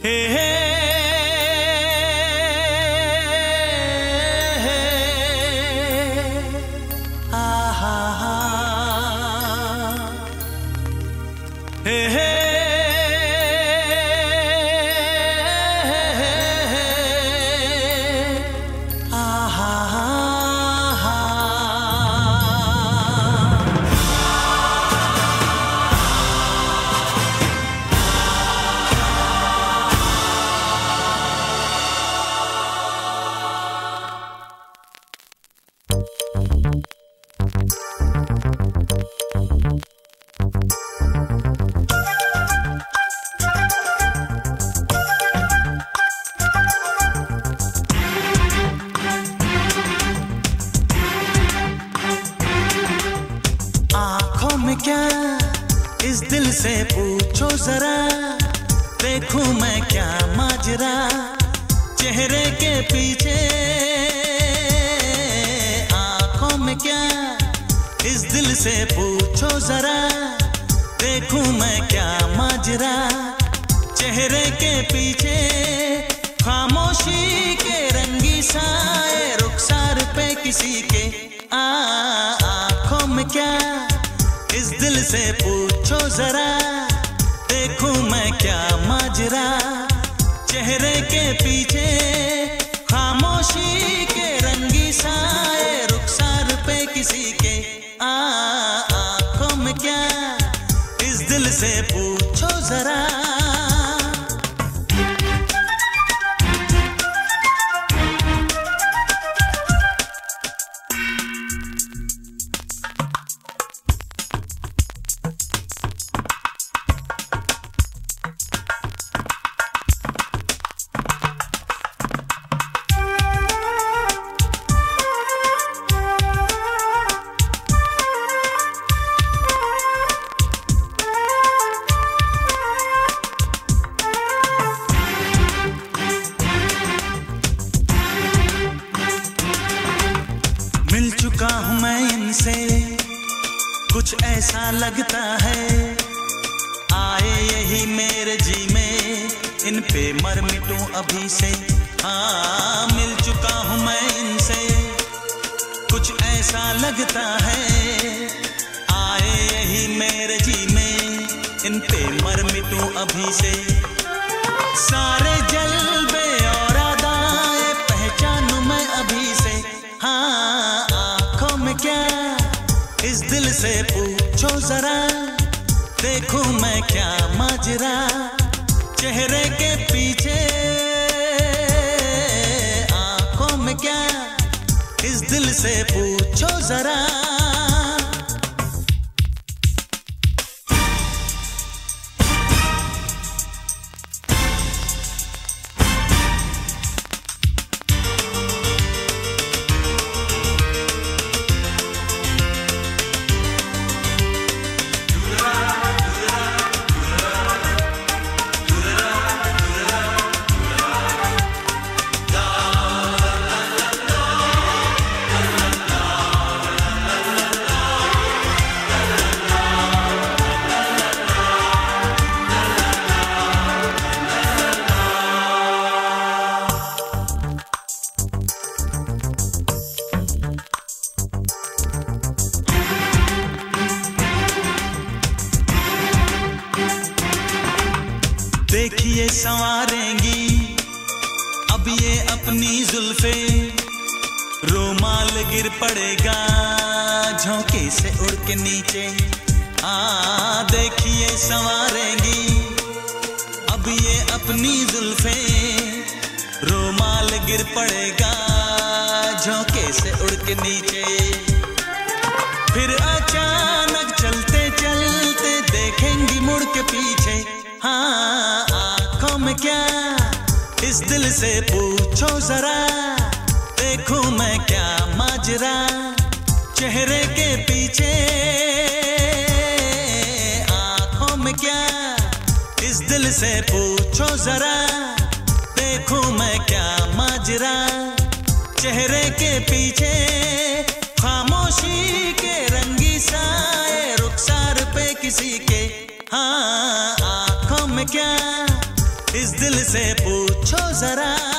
Hey, hey. में क्या इस दिल से पूछो जरा? देखूँ मैं क्या माजरा चेहरे के पीछे? आँखों में क्या इस दिल से पूछो जरा? देखूँ मैं क्या माजरा चेहरे के पीछे? खामोशी के रंगी साए, रुखसार पे किसी के आँखों में क्या इस दिल से पूछो जरा, देखूँ मैं क्या माजरा। चेहरे के पीछे खामोशी के रंगी साए, रुखसार पे किसी के आ, आँखों में क्या। इस दिल से पूछो जरा मिल चुका हूँ मैं इनसे। कुछ ऐसा लगता है। आए यही मेरे जी में। इन पे मर मिटू अभी से। हाँ मिल चुका हूँ मैं इनसे। कुछ ऐसा लगता है। आए यही मेरे जी में। इन पे मर मिटू अभी से। सारे से पूछो जरा, देखूँ मैं क्या माजरा। चेहरे के पीछे आँखों में क्या, इस दिल से पूछो जरा। ये संवारेंगी। अब ये अपनी जुल्फे, रोमाल गिर पड़ेगा, झोंके से उड़ के नीचे। आ देखिए संवारेंगी। अब ये अपनी जुल्फे, रोमाल गिर पड़ेगा, झोंके से उड़ के नीचे। में क्या इस दिल से पूछो जरा? देखूँ मैं क्या माजरा चेहरे के पीछे? आँखों में क्या इस दिल से पूछो जरा? देखूँ मैं क्या माजरा चेहरे के पीछे? खामोशी के रंगी साए, रुखसार पे किसी के? हाँ आँखों में क्या इस दिल से पूछो जरा।